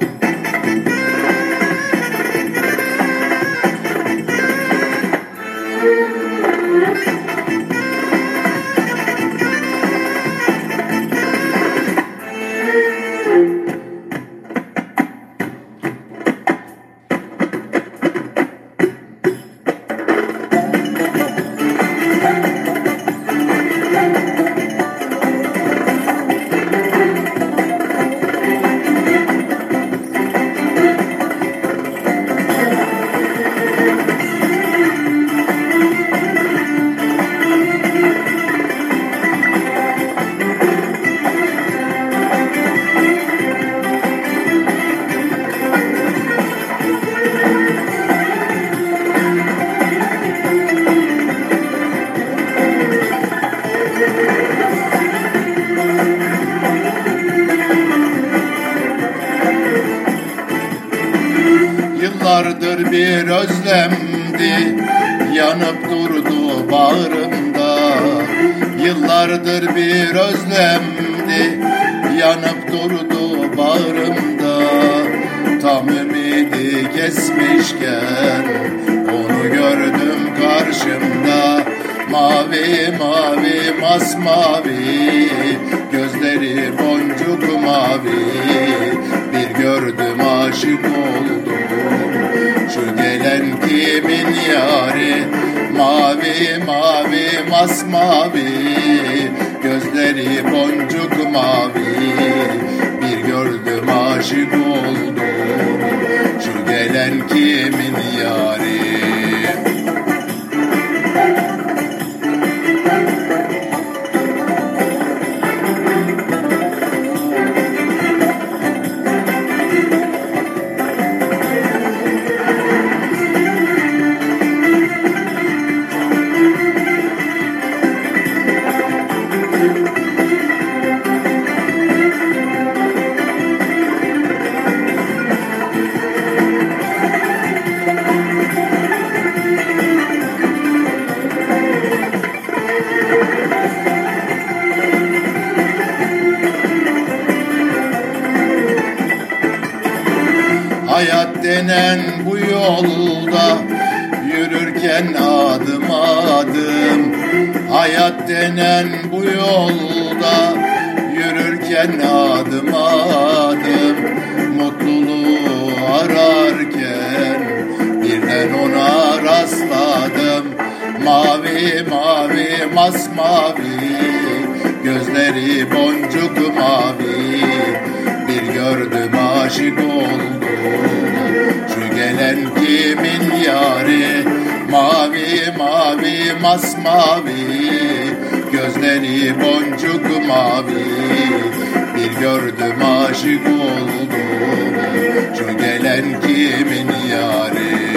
you Yıllardır bir özlemdi. Yanıp durdu bağrımda. Yıllardır bir özlemdi. Yanıp durdu bağrımda. Tam ümidi kesmişken Onu gördüm karşımda. Mavi mavi masmavi Gözleri boncuk mavi. Bir gördüm aşık oldum kimin yari Mavi mavi masmavi. Gözleri boncuk mavi. Bir gördüm aşık Hayat denen bu yolda yürürken adım adım. Hayat denen bu yolda yürürken adım adım. Mutluluğu ararken birden ona rastladım. Mavi mavi masmavi gözleri boncuk mavi bir gördüm aşık oldum. Şu gelen kimin yari? Mavi mavi masmavi. Gözleri boncuk mavi. Bir gördüm aşık oldum. Şu gelen kimin yari